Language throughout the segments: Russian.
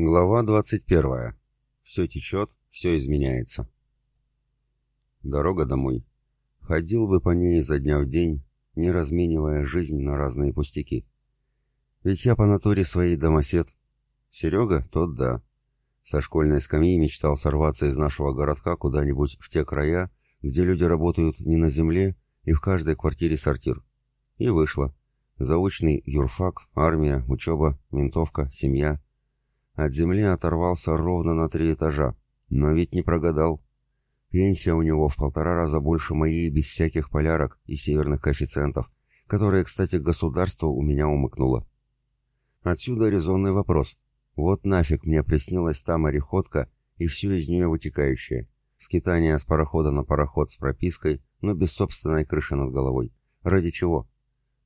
Глава 21. Все течет, все изменяется. Дорога домой. Ходил бы по ней изо дня в день, не разменивая жизнь на разные пустяки. Ведь я по натуре своей домосед. Серега, тот да. Со школьной скамьи мечтал сорваться из нашего городка куда-нибудь в те края, где люди работают не на земле и в каждой квартире сортир. И вышло. Заочный юрфак, армия, учеба, ментовка, семья — от земли оторвался ровно на три этажа, но ведь не прогадал. Пенсия у него в полтора раза больше моей без всяких полярок и северных коэффициентов, которые, кстати, государство у меня умыкнуло. Отсюда резонный вопрос. Вот нафиг мне приснилась та мореходка и все из нее вытекающее. Скитание с парохода на пароход с пропиской, но без собственной крыши над головой. Ради чего?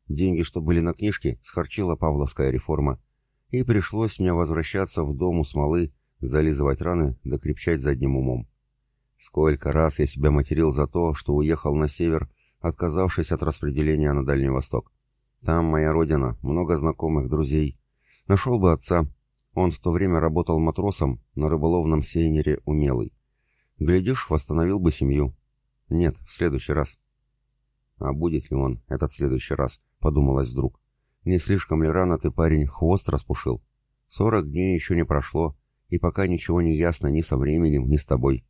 Деньги, что были на книжке, схарчила Павловская реформа, и пришлось мне возвращаться в дом у смолы, зализывать раны да крепчать задним умом. Сколько раз я себя материл за то, что уехал на север, отказавшись от распределения на Дальний Восток. Там моя родина, много знакомых, друзей. Нашел бы отца. Он в то время работал матросом на рыболовном сейнере «Умелый». Глядишь, восстановил бы семью. Нет, в следующий раз. А будет ли он, этот следующий раз, подумалось вдруг. Не слишком ли рано ты, парень, хвост распушил? Сорок дней еще не прошло, и пока ничего не ясно ни со временем, ни с тобой.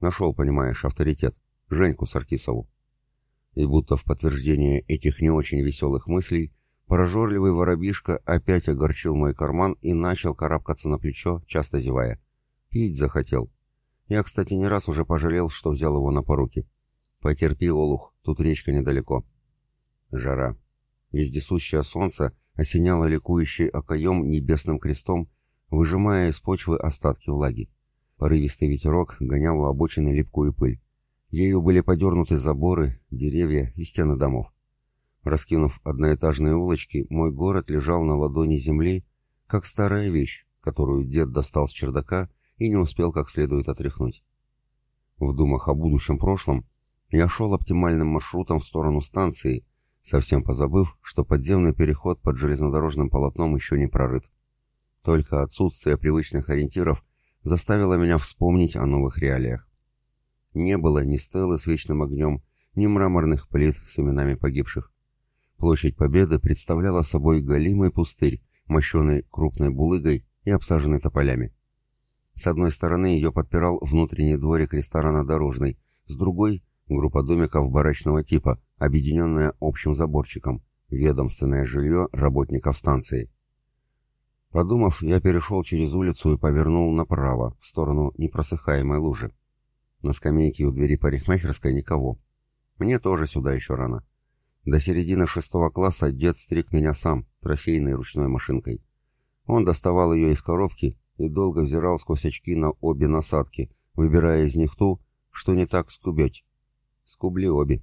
Нашел, понимаешь, авторитет. Женьку Саркисову. И будто в подтверждение этих не очень веселых мыслей, прожорливый воробишка опять огорчил мой карман и начал карабкаться на плечо, часто зевая. Пить захотел. Я, кстати, не раз уже пожалел, что взял его на поруки. Потерпи, Олух, тут речка недалеко. Жара. Вездесущее солнце осеняло ликующий окоем небесным крестом, выжимая из почвы остатки влаги. Порывистый ветерок гонял у обочины липкую пыль. Ею были подернуты заборы, деревья и стены домов. Раскинув одноэтажные улочки, мой город лежал на ладони земли, как старая вещь, которую дед достал с чердака и не успел как следует отряхнуть. В думах о будущем прошлом я шел оптимальным маршрутом в сторону станции, совсем позабыв, что подземный переход под железнодорожным полотном еще не прорыт. Только отсутствие привычных ориентиров заставило меня вспомнить о новых реалиях. Не было ни стелы с вечным огнем, ни мраморных плит с именами погибших. Площадь Победы представляла собой голимый пустырь, мощенный крупной булыгой и обсаженный тополями. С одной стороны ее подпирал внутренний дворик ресторана «Дорожный», с другой — группа домиков барачного типа, объединенное общим заборчиком, ведомственное жилье работников станции. Подумав, я перешел через улицу и повернул направо, в сторону непросыхаемой лужи. На скамейке у двери парикмахерской никого. Мне тоже сюда еще рано. До середины шестого класса дед стриг меня сам, трофейной ручной машинкой. Он доставал ее из коробки и долго взирал сквозь очки на обе насадки, выбирая из них ту, что не так скубеть. Скубли обе.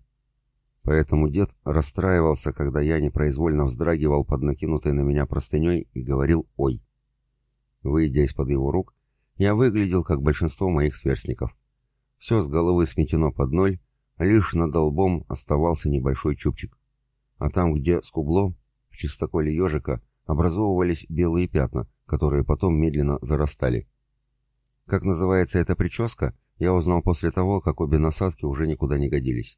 Поэтому дед расстраивался, когда я непроизвольно вздрагивал под накинутой на меня простыней и говорил «Ой». Выйдя из-под его рук, я выглядел, как большинство моих сверстников. Все с головы сметено под ноль, лишь над долбом оставался небольшой чубчик. А там, где скубло, в чистоколе ежика, образовывались белые пятна, которые потом медленно зарастали. Как называется эта прическа, я узнал после того, как обе насадки уже никуда не годились.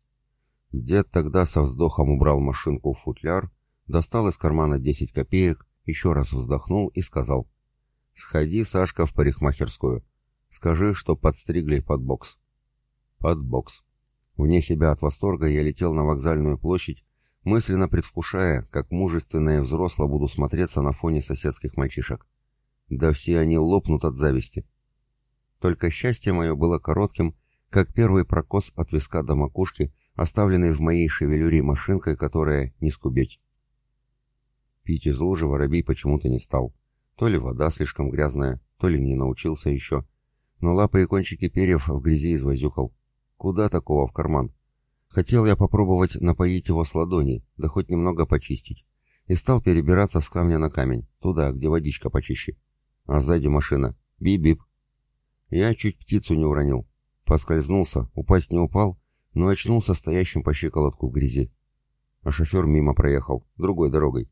Дед тогда со вздохом убрал машинку в футляр, достал из кармана 10 копеек, еще раз вздохнул и сказал. «Сходи, Сашка, в парикмахерскую. Скажи, что подстригли под бокс». Под бокс. Вне себя от восторга я летел на вокзальную площадь, мысленно предвкушая, как мужественно и взросло буду смотреться на фоне соседских мальчишек. Да все они лопнут от зависти. Только счастье мое было коротким, как первый прокос от виска до макушки — оставленной в моей шевелюре машинкой, которая не скубеть. Пить из лужи воробей почему-то не стал. То ли вода слишком грязная, то ли не научился еще. Но лапы и кончики перьев в грязи извозюкал. Куда такого в карман? Хотел я попробовать напоить его с ладони, да хоть немного почистить. И стал перебираться с камня на камень, туда, где водичка почище. А сзади машина. Бип-бип. Я чуть птицу не уронил. Поскользнулся, упасть не упал, но очнулся стоящим по щиколотку в грязи. А шофер мимо проехал, другой дорогой.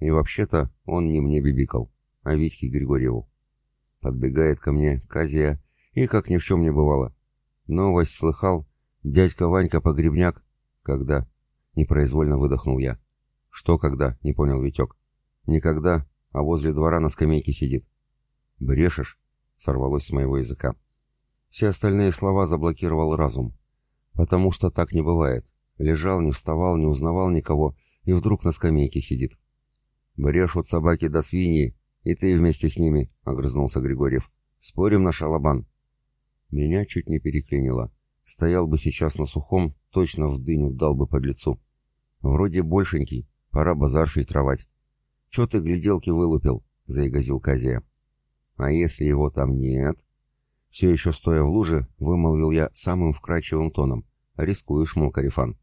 И вообще-то он не мне бибикал, а Витьке Григорьеву. Подбегает ко мне Казия и как ни в чем не бывало. Новость слыхал? Дядька Ванька Погребняк. Когда? Непроизвольно выдохнул я. Что когда? Не понял Витек. Никогда, а возле двора на скамейке сидит. Брешешь? Сорвалось с моего языка. Все остальные слова заблокировал разум. Потому что так не бывает. Лежал, не вставал, не узнавал никого, и вдруг на скамейке сидит. «Брешут собаки до свиньи, и ты вместе с ними», — огрызнулся Григорьев. «Спорим на шалабан». Меня чуть не переклинило. Стоял бы сейчас на сухом, точно в дыню дал бы под лицу. Вроде большенький, пора базар фильтровать. «Чё ты гляделки вылупил?» — заигазил Казия. «А если его там нет?» Все еще стоя в луже, вымолвил я самым вкрадчивым тоном. «Рискуешь, мол, Карифан».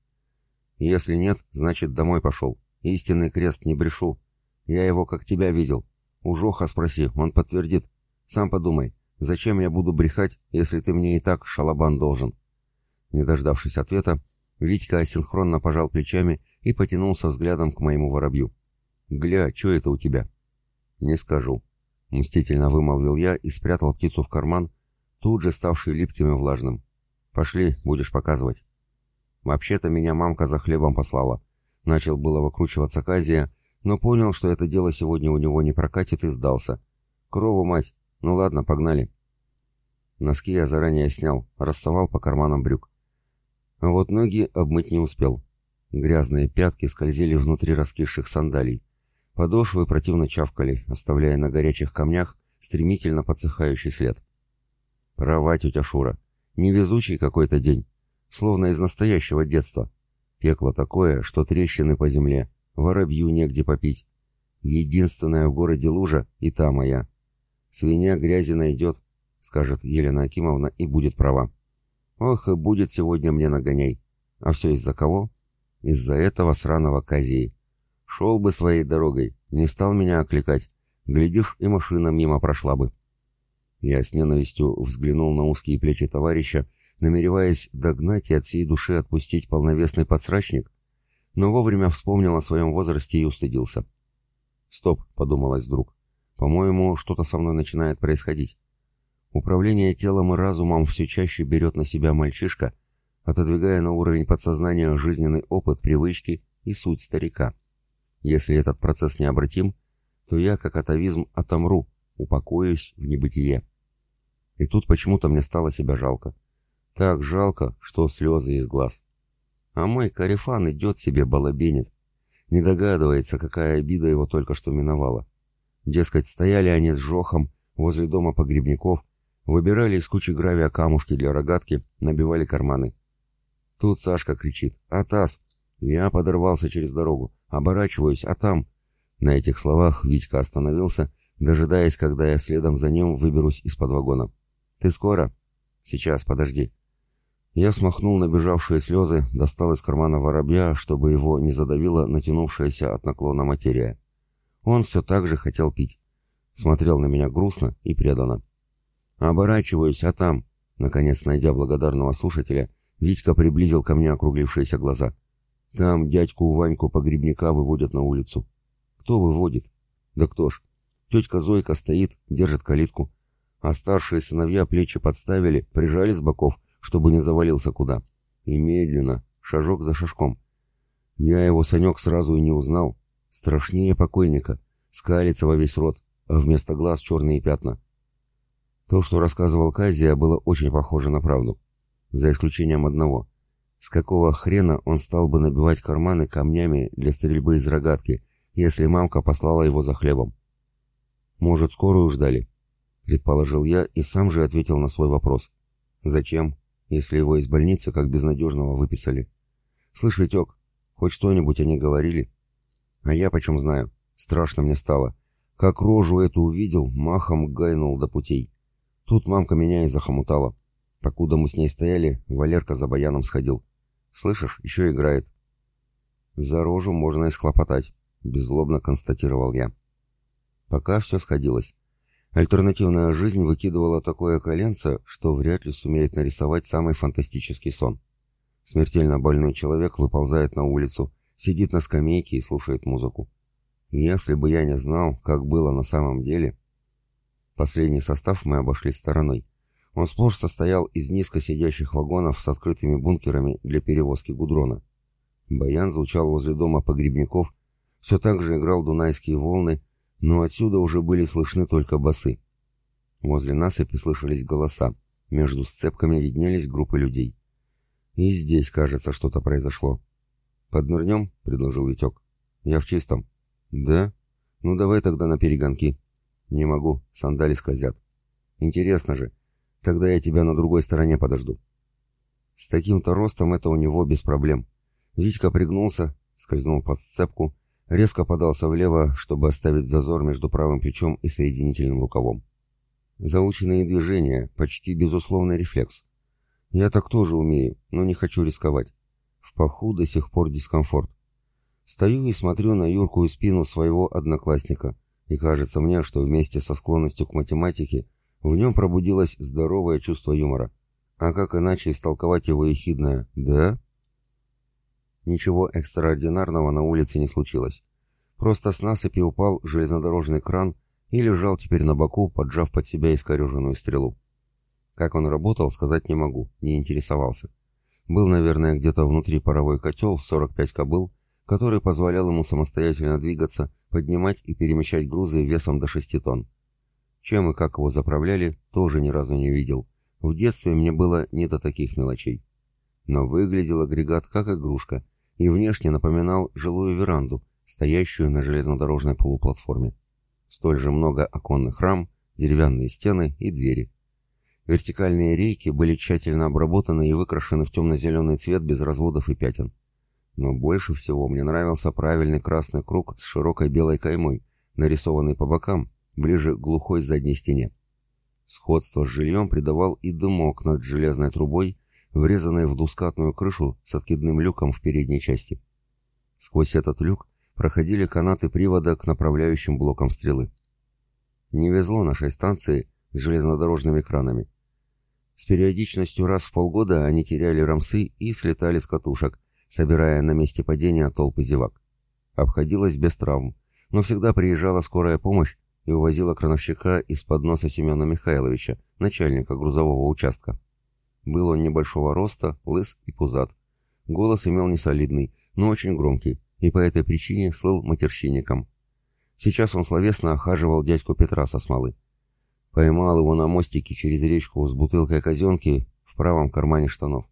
«Если нет, значит, домой пошел. Истинный крест не брешу. Я его как тебя видел. У Жоха спроси, он подтвердит. Сам подумай, зачем я буду брехать, если ты мне и так шалабан должен?» Не дождавшись ответа, Витька асинхронно пожал плечами и потянулся взглядом к моему воробью. «Гля, что это у тебя?» «Не скажу», — мстительно вымолвил я и спрятал птицу в карман, тут же ставший липким и влажным. «Пошли, будешь показывать». «Вообще-то меня мамка за хлебом послала». Начал было выкручиваться Казия, но понял, что это дело сегодня у него не прокатит и сдался. «Крову, мать! Ну ладно, погнали». Носки я заранее снял, рассовал по карманам брюк. А вот ноги обмыть не успел. Грязные пятки скользили внутри раскисших сандалий. Подошвы противно чавкали, оставляя на горячих камнях стремительно подсыхающий след. Права, тетя Шура. Невезучий какой-то день. Словно из настоящего детства. Пекло такое, что трещины по земле, воробью негде попить. Единственная в городе лужа и та моя. Свинья грязи найдет, скажет Елена Акимовна, и будет права. Ох, и будет сегодня мне нагоняй. А все из-за кого? Из-за этого сраного козей. Шел бы своей дорогой, не стал меня окликать. Глядишь, и машина мимо прошла бы. Я с ненавистью взглянул на узкие плечи товарища, намереваясь догнать и от всей души отпустить полновесный подсрачник, но вовремя вспомнил о своем возрасте и устыдился. «Стоп», — подумалось вдруг, — «по-моему, что-то со мной начинает происходить. Управление телом и разумом все чаще берет на себя мальчишка, отодвигая на уровень подсознания жизненный опыт, привычки и суть старика. Если этот процесс необратим, то я, как атовизм, отомру, упокоюсь в небытие. И тут почему-то мне стало себя жалко. Так жалко, что слезы из глаз. А мой карифан идет себе балабенит. Не догадывается, какая обида его только что миновала. Дескать, стояли они с Жохом возле дома погребников, Выбирали из кучи гравия камушки для рогатки, набивали карманы. Тут Сашка кричит «Атас!» Я подорвался через дорогу, оборачиваюсь, а там... На этих словах Витька остановился, дожидаясь, когда я следом за ним выберусь из-под вагона. «Ты скоро?» «Сейчас, подожди». Я смахнул набежавшие слезы, достал из кармана воробья, чтобы его не задавило натянувшаяся от наклона материя. Он все так же хотел пить. Смотрел на меня грустно и преданно. Оборачиваюсь, а там, наконец найдя благодарного слушателя, Витька приблизил ко мне округлившиеся глаза. Там дядьку Ваньку погребника выводят на улицу. Кто выводит? Да кто ж? Тетка Зойка стоит, держит калитку. А старшие сыновья плечи подставили, прижали с боков, чтобы не завалился куда. И медленно, шажок за шажком. Я его, Санек, сразу и не узнал. Страшнее покойника. Скалится во весь рот, а вместо глаз черные пятна. То, что рассказывал Казия, было очень похоже на правду. За исключением одного. С какого хрена он стал бы набивать карманы камнями для стрельбы из рогатки, если мамка послала его за хлебом? Может, скорую ждали? Предположил я и сам же ответил на свой вопрос. Зачем, если его из больницы как безнадежного выписали? Слышь, Витек, хоть что-нибудь они говорили? А я почем знаю? Страшно мне стало. Как рожу эту увидел, махом гайнул до путей. Тут мамка меня и захомутала. Покуда мы с ней стояли, Валерка за баяном сходил. Слышишь, еще играет. За рожу можно и схлопотать, беззлобно констатировал я. Пока все сходилось. Альтернативная жизнь выкидывала такое коленце, что вряд ли сумеет нарисовать самый фантастический сон. Смертельно больной человек выползает на улицу, сидит на скамейке и слушает музыку. Если бы я не знал, как было на самом деле, Последний состав мы обошли стороной. Он сплошь состоял из низко сидящих вагонов с открытыми бункерами для перевозки гудрона. Баян звучал возле дома погребников, все так же играл дунайские волны, но отсюда уже были слышны только басы. Возле насыпи слышались голоса, между сцепками виднелись группы людей. И здесь, кажется, что-то произошло. «Поднырнем?» — предложил Витек. «Я в чистом». «Да? Ну давай тогда на перегонки». «Не могу, сандали скользят». «Интересно же. Тогда я тебя на другой стороне подожду». С таким-то ростом это у него без проблем. Витька пригнулся, скользнул под сцепку, резко подался влево, чтобы оставить зазор между правым плечом и соединительным рукавом. Заученные движения, почти безусловный рефлекс. Я так тоже умею, но не хочу рисковать. В паху до сих пор дискомфорт. Стою и смотрю на юркую спину своего одноклассника, и кажется мне, что вместе со склонностью к математике в нем пробудилось здоровое чувство юмора. А как иначе истолковать его ехидное «да»? Ничего экстраординарного на улице не случилось. Просто с насыпи упал железнодорожный кран и лежал теперь на боку, поджав под себя искореженную стрелу. Как он работал, сказать не могу, не интересовался. Был, наверное, где-то внутри паровой котел в 45 кобыл, который позволял ему самостоятельно двигаться, поднимать и перемещать грузы весом до 6 тонн. Чем и как его заправляли, тоже ни разу не видел. В детстве мне было не до таких мелочей. Но выглядел агрегат как игрушка, и внешне напоминал жилую веранду, стоящую на железнодорожной полуплатформе. Столь же много оконных рам, деревянные стены и двери. Вертикальные рейки были тщательно обработаны и выкрашены в темно-зеленый цвет без разводов и пятен. Но больше всего мне нравился правильный красный круг с широкой белой каймой, нарисованный по бокам, ближе к глухой задней стене. Сходство с жильем придавал и дымок над железной трубой, врезанной в двускатную крышу с откидным люком в передней части. Сквозь этот люк проходили канаты привода к направляющим блокам стрелы. Не везло нашей станции с железнодорожными кранами. С периодичностью раз в полгода они теряли рамсы и слетали с катушек, собирая на месте падения толпы зевак. Обходилось без травм, но всегда приезжала скорая помощь и увозила крановщика из-под носа Семена Михайловича, начальника грузового участка. Был он небольшого роста, лыс и пузат. Голос имел несолидный, но очень громкий, и по этой причине слыл матерщинником. Сейчас он словесно охаживал дядьку Петра со смолы. Поймал его на мостике через речку с бутылкой казенки в правом кармане штанов.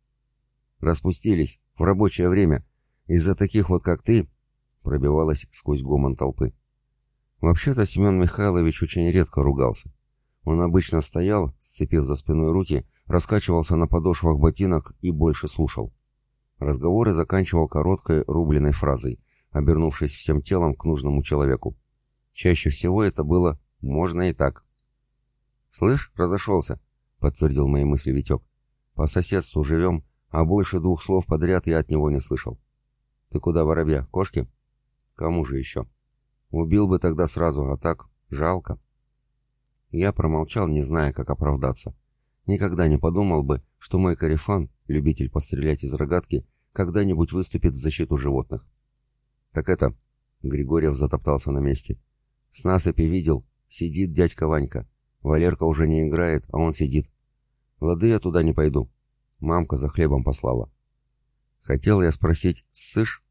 «Распустились, в рабочее время. Из-за таких вот, как ты...» пробивалась сквозь гомон толпы. Вообще-то Семен Михайлович очень редко ругался. Он обычно стоял, сцепив за спиной руки, раскачивался на подошвах ботинок и больше слушал. Разговоры заканчивал короткой рубленой фразой, обернувшись всем телом к нужному человеку. Чаще всего это было «можно и так». «Слышь, разошелся», — подтвердил мои мысли Витек. «По соседству живем, а больше двух слов подряд я от него не слышал». «Ты куда, воробья, кошки?» «Кому же еще?» «Убил бы тогда сразу, а так жалко». Я промолчал, не зная, как оправдаться. Никогда не подумал бы, что мой корефан, любитель пострелять из рогатки, когда-нибудь выступит в защиту животных. «Так это...» — Григорьев затоптался на месте. «С насыпи видел. Сидит дядька Ванька. Валерка уже не играет, а он сидит. Лады я туда не пойду. Мамка за хлебом послала». Хотел я спросить «ссышь?»,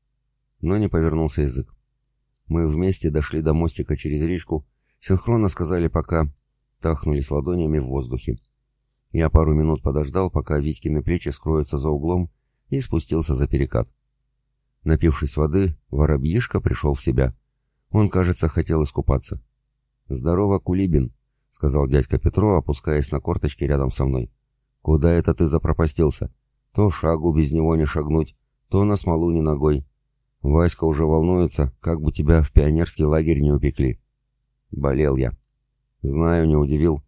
но не повернулся язык. Мы вместе дошли до мостика через речку, синхронно сказали «пока», тахнулись ладонями в воздухе. Я пару минут подождал, пока Витькины плечи скроются за углом, и спустился за перекат. Напившись воды, воробьишка пришел в себя. Он, кажется, хотел искупаться. «Здорово, Кулибин», — сказал дядька Петро, опускаясь на корточки рядом со мной. «Куда это ты запропастился? То шагу без него не шагнуть, то на смолу не ногой. Васька уже волнуется, как бы тебя в пионерский лагерь не упекли». Болел я. Знаю, не удивил.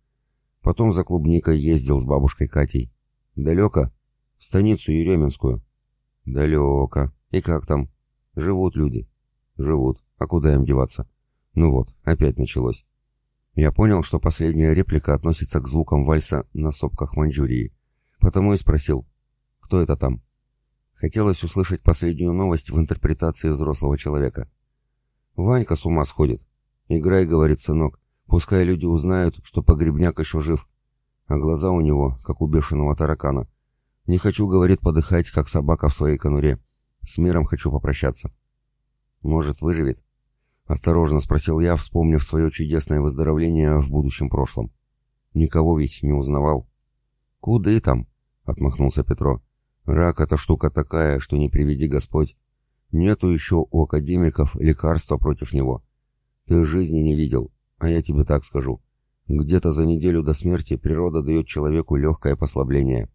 Потом за клубникой ездил с бабушкой Катей. Далеко? В станицу Еременскую. Далеко. И как там? Живут люди. Живут. А куда им деваться? Ну вот, опять началось. Я понял, что последняя реплика относится к звукам вальса на сопках Маньчжурии. Потому и спросил, кто это там? Хотелось услышать последнюю новость в интерпретации взрослого человека. Ванька с ума сходит. «Играй», — говорит сынок, Пускай люди узнают, что погребняк еще жив, а глаза у него, как у бешеного таракана. Не хочу, говорит, подыхать, как собака в своей конуре. С миром хочу попрощаться. Может, выживет? Осторожно спросил я, вспомнив свое чудесное выздоровление в будущем прошлом. Никого ведь не узнавал. «Куды там?» — отмахнулся Петро. «Рак — это штука такая, что не приведи Господь. Нету еще у академиков лекарства против него. Ты жизни не видел, а я тебе так скажу. Где-то за неделю до смерти природа дает человеку легкое послабление.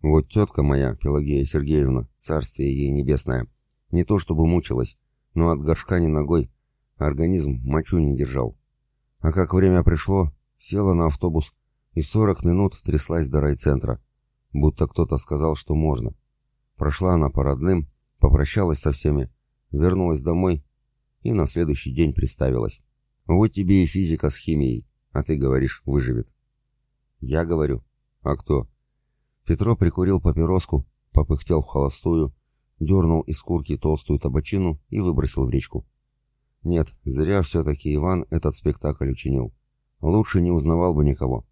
Вот тетка моя, Пелагея Сергеевна, царствие ей небесное, не то чтобы мучилась, но от горшка не ногой, организм мочу не держал. А как время пришло, села на автобус и сорок минут тряслась до райцентра, будто кто-то сказал, что можно. Прошла она по родным, попрощалась со всеми, вернулась домой и на следующий день приставилась. Вот тебе и физика с химией, а ты говоришь, выживет. Я говорю, а кто? Петро прикурил папироску, попыхтел в холостую, дернул из курки толстую табачину и выбросил в речку. Нет, зря все-таки Иван этот спектакль учинил. Лучше не узнавал бы никого.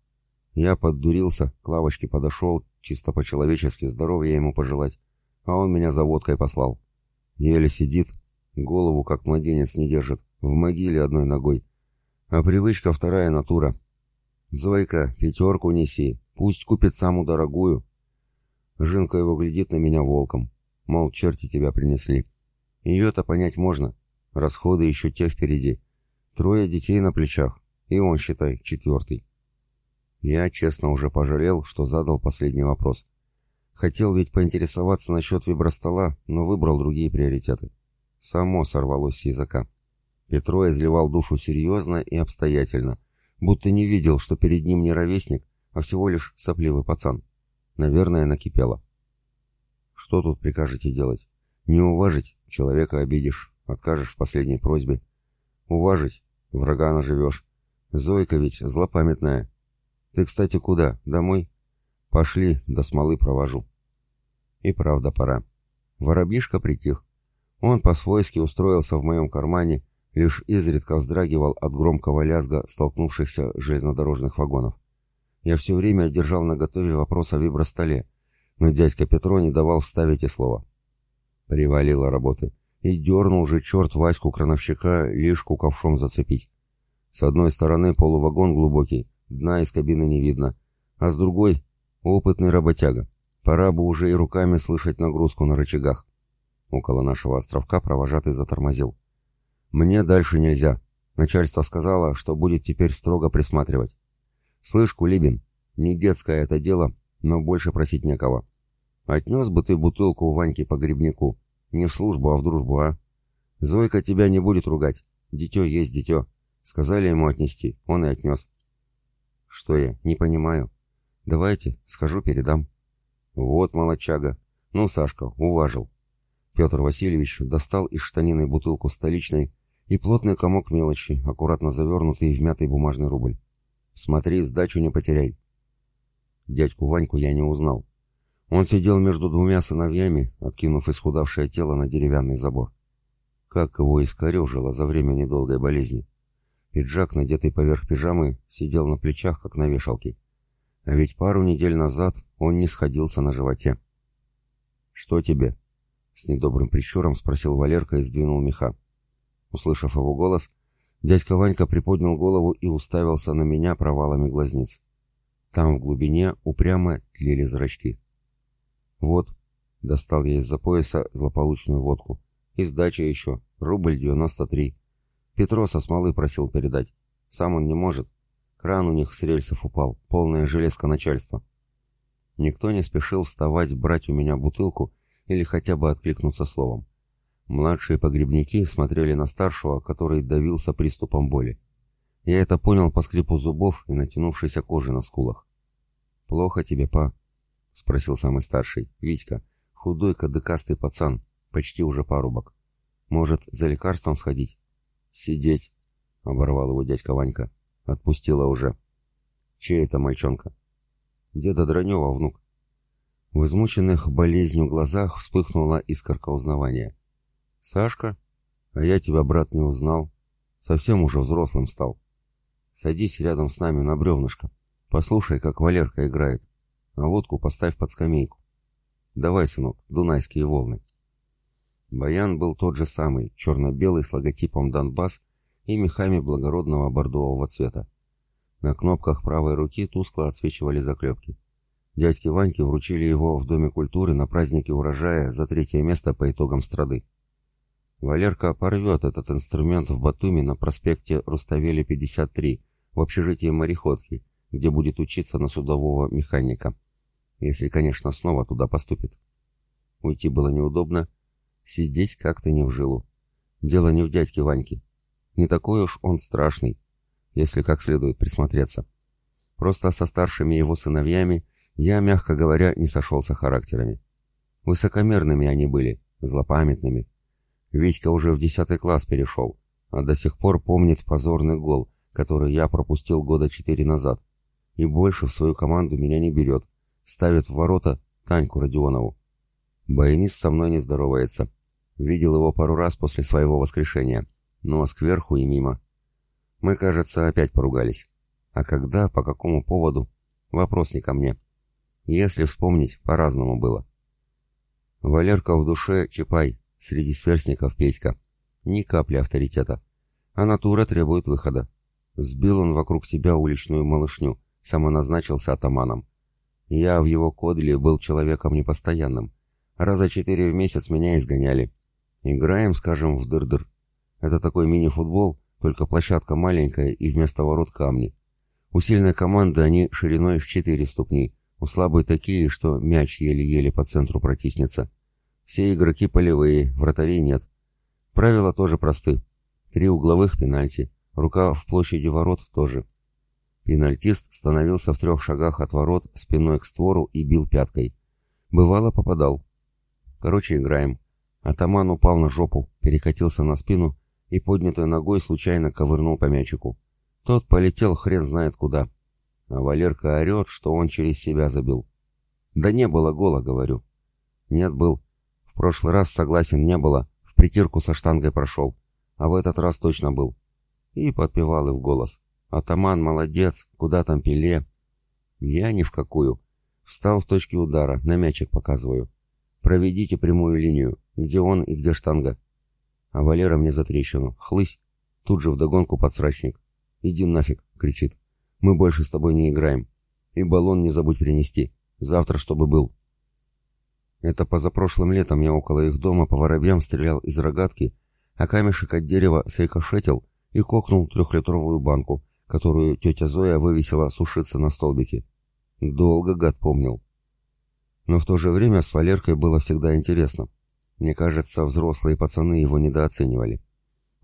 Я поддурился, к лавочке подошел, чисто по-человечески здоровья ему пожелать, а он меня за водкой послал. Еле сидит, голову как младенец не держит, в могиле одной ногой. А привычка вторая натура. «Зойка, пятерку неси, пусть купит самую дорогую». Жинка его глядит на меня волком, мол, черти тебя принесли. Ее-то понять можно, расходы еще те впереди. Трое детей на плечах, и он, считай, четвертый. Я, честно, уже пожалел, что задал последний вопрос. Хотел ведь поинтересоваться насчет вибростола, но выбрал другие приоритеты. Само сорвалось с языка. Петро изливал душу серьезно и обстоятельно, будто не видел, что перед ним не ровесник, а всего лишь сопливый пацан. Наверное, накипело. Что тут прикажете делать? Не уважить, человека обидишь, откажешь в последней просьбе. Уважить, врага наживешь. Зойка ведь злопамятная. Ты, кстати, куда? Домой? Пошли, до смолы провожу. И правда пора. Воробьишка притих. Он по-свойски устроился в моем кармане, лишь изредка вздрагивал от громкого лязга столкнувшихся железнодорожных вагонов. Я все время держал наготове вопрос о вибростоле, но дядька Петро не давал вставить и слова. Привалило работы. И дернул же черт Ваську-крановщика лишку ковшом зацепить. С одной стороны полувагон глубокий, дна из кабины не видно, а с другой — опытный работяга. Пора бы уже и руками слышать нагрузку на рычагах. Около нашего островка провожатый затормозил. «Мне дальше нельзя. Начальство сказало, что будет теперь строго присматривать. Слышь, Кулибин, не детское это дело, но больше просить некого. Отнес бы ты бутылку у Ваньки по грибнику. Не в службу, а в дружбу, а? Зойка тебя не будет ругать. Дитё есть дитё. Сказали ему отнести, он и отнес. Что я, не понимаю. Давайте, схожу передам. Вот молочага. Ну, Сашка, уважил. Петр Васильевич достал из штанины бутылку столичной и плотный комок мелочи, аккуратно завернутый в мятый бумажный рубль. Смотри, сдачу не потеряй. Дядьку Ваньку я не узнал. Он сидел между двумя сыновьями, откинув исхудавшее тело на деревянный забор. Как его искорежило за время недолгой болезни. Пиджак, надетый поверх пижамы, сидел на плечах, как на вешалке. А ведь пару недель назад он не сходился на животе. «Что тебе?» С недобрым прищуром спросил Валерка и сдвинул меха. Услышав его голос, дядька Ванька приподнял голову и уставился на меня провалами глазниц. Там в глубине упрямо тлели зрачки. «Вот», — достал я из-за пояса злополучную водку. «И сдача еще, рубль девяносто три. Петро со смолы просил передать. Сам он не может. Кран у них с рельсов упал, полная железка начальства». Никто не спешил вставать брать у меня бутылку или хотя бы откликнуться словом. Младшие погребники смотрели на старшего, который давился приступом боли. Я это понял по скрипу зубов и натянувшейся кожи на скулах. «Плохо тебе, па?» — спросил самый старший, Витька, худой кадыкастый пацан, почти уже парубок. «Может, за лекарством сходить?» «Сидеть!» — оборвал его дядька Ванька. «Отпустила уже». «Чей это мальчонка?» «Деда Дранева, внук». В измученных болезнью глазах вспыхнула искорка узнавания. «Сашка? А я тебя, брат, не узнал. Совсем уже взрослым стал». садись рядом с нами на бревнышко. Послушай, как Валерка играет. А водку поставь под скамейку. Давай, сынок, дунайские волны. Баян был тот же самый, черно-белый с логотипом «Донбасс» и мехами благородного бордового цвета. На кнопках правой руки тускло отсвечивали заклепки. Дядьке Ваньке вручили его в Доме культуры на празднике урожая за третье место по итогам страды. Валерка порвет этот инструмент в Батуми на проспекте Руставели 53 в общежитии мореходки, где будет учиться на судового механика. Если, конечно, снова туда поступит. Уйти было неудобно, сидеть как-то не в жилу. Дело не в дядьке Ваньке. Не такой уж он страшный, если как следует присмотреться. Просто со старшими его сыновьями я, мягко говоря, не сошелся характерами. Высокомерными они были, злопамятными. Витька уже в десятый класс перешел, а до сих пор помнит позорный гол, который я пропустил года четыре назад, и больше в свою команду меня не берет, ставит в ворота Таньку Родионову. Баянист со мной не здоровается. Видел его пару раз после своего воскрешения, но скверху и мимо. Мы, кажется, опять поругались. А когда, по какому поводу? Вопрос не ко мне. Если вспомнить, по-разному было. Валерка в душе Чапай, среди сверстников Петька. Ни капли авторитета. А натура требует выхода. Сбил он вокруг себя уличную малышню, самоназначился атаманом. Я в его кодле был человеком непостоянным. Раза четыре в месяц меня изгоняли. Играем, скажем, в дыр-дыр. Это такой мини-футбол, только площадка маленькая и вместо ворот камни. У сильной команды они шириной в четыре ступни, у слабой такие, что мяч еле-еле по центру протиснется. Все игроки полевые, вратарей нет. Правила тоже просты. Три угловых пенальти, рука в площади ворот тоже. Пенальтист становился в трех шагах от ворот спиной к створу и бил пяткой. Бывало попадал. Короче, играем. Атаман упал на жопу, перекатился на спину и поднятой ногой случайно ковырнул по мячику. Тот полетел хрен знает куда. А Валерка орет, что он через себя забил. Да не было гола, говорю. Нет, был. В прошлый раз, согласен, не было. В притирку со штангой прошел. А в этот раз точно был. И подпевал и в голос. Атаман молодец, куда там пиле? Я ни в какую. Встал в точке удара, на мячик показываю. Проведите прямую линию, где он и где штанга. А Валера мне за трещину. Хлысь. Тут же вдогонку подсрачник. «Иди нафиг!» — кричит. «Мы больше с тобой не играем. И баллон не забудь принести. Завтра, чтобы был». Это позапрошлым летом я около их дома по воробьям стрелял из рогатки, а камешек от дерева срикошетил и кокнул трехлитровую банку, которую тетя Зоя вывесила сушиться на столбике. Долго гад помнил. Но в то же время с Валеркой было всегда интересно. Мне кажется, взрослые пацаны его недооценивали.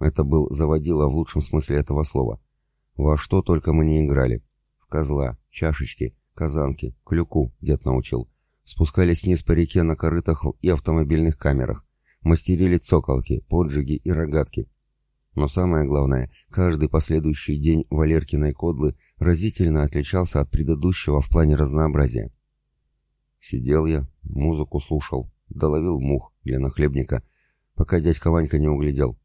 Это был заводила в лучшем смысле этого слова. Во что только мы не играли. В козла, чашечки, казанки, клюку дед научил. Спускались вниз по реке на корытах и автомобильных камерах. Мастерили цоколки, поджиги и рогатки. Но самое главное, каждый последующий день Валеркиной кодлы разительно отличался от предыдущего в плане разнообразия. Сидел я, музыку слушал, доловил мух для нахлебника, пока дядька Ванька не углядел.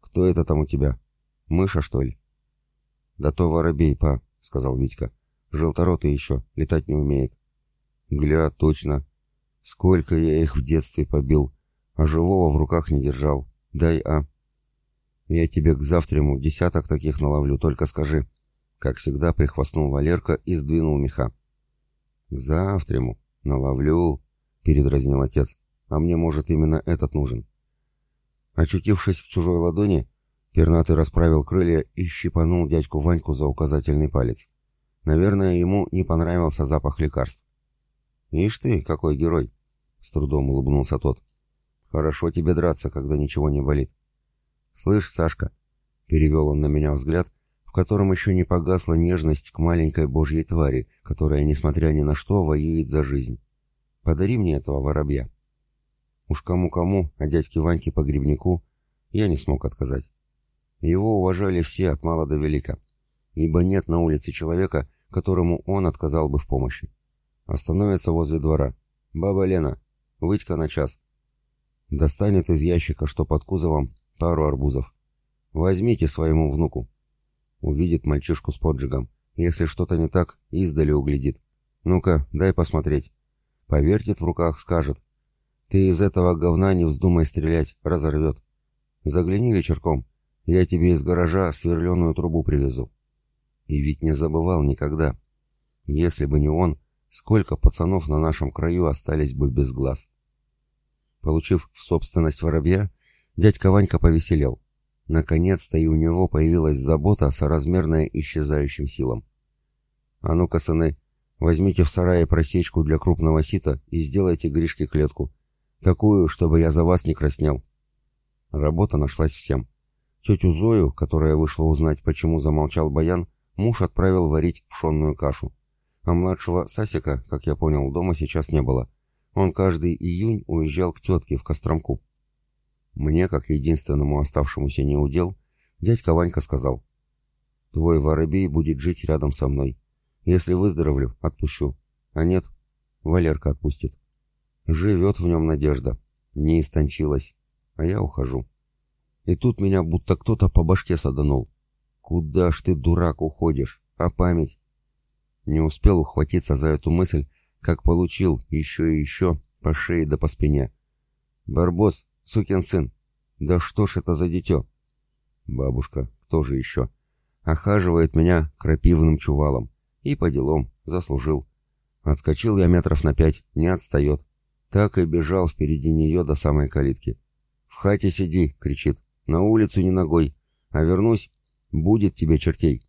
«Кто это там у тебя? Мыша, что ли?» «Да то воробей, па», — сказал Витька. «Желторотый еще, летать не умеет». «Гля, точно. Сколько я их в детстве побил, а живого в руках не держал. Дай, а». «Я тебе к завтраму десяток таких наловлю, только скажи». Как всегда прихвастнул Валерка и сдвинул меха. «К завтраму», «Наловлю», — передразнил отец, — «а мне, может, именно этот нужен». Очутившись в чужой ладони, пернатый расправил крылья и щипанул дядьку Ваньку за указательный палец. Наверное, ему не понравился запах лекарств. «Ишь ты, какой герой!» — с трудом улыбнулся тот. «Хорошо тебе драться, когда ничего не болит». «Слышь, Сашка», — перевел он на меня взгляд, в котором еще не погасла нежность к маленькой божьей твари, которая, несмотря ни на что, воюет за жизнь. Подари мне этого воробья. Уж кому-кому, а дядьке Ваньке погребнику я не смог отказать. Его уважали все от мала до велика, ибо нет на улице человека, которому он отказал бы в помощи. Остановится возле двора. «Баба Лена, выйдь-ка на час». Достанет из ящика, что под кузовом, пару арбузов. «Возьмите своему внуку». Увидит мальчишку с поджигом. Если что-то не так, издали углядит. Ну-ка, дай посмотреть. Повертит в руках, скажет. Ты из этого говна не вздумай стрелять, разорвет. Загляни вечерком, я тебе из гаража сверленную трубу привезу. И ведь не забывал никогда. Если бы не он, сколько пацанов на нашем краю остались бы без глаз. Получив в собственность воробья, дядька Ванька повеселел. Наконец-то и у него появилась забота, соразмерная исчезающим силам. «А ну-ка, сыны, возьмите в сарае просечку для крупного сита и сделайте Гришке клетку. Такую, чтобы я за вас не краснел». Работа нашлась всем. Тетю Зою, которая вышла узнать, почему замолчал Баян, муж отправил варить пшенную кашу. А младшего Сасика, как я понял, дома сейчас не было. Он каждый июнь уезжал к тетке в Костромку. Мне, как единственному оставшемуся неудел, дядька Ванька сказал, «Твой воробей будет жить рядом со мной. Если выздоровлю, отпущу. А нет, Валерка отпустит. Живет в нем надежда. Не истончилась. А я ухожу». И тут меня будто кто-то по башке саданул. «Куда ж ты, дурак, уходишь? А память?» Не успел ухватиться за эту мысль, как получил еще и еще по шее да по спине. «Барбос, сукин сын, да что ж это за дитё?» Бабушка, кто же еще? Охаживает меня крапивным чувалом. И по делам, заслужил. Отскочил я метров на пять, не отстает. Так и бежал впереди нее до самой калитки. «В хате сиди!» — кричит. «На улицу не ногой. А вернусь, будет тебе чертей!»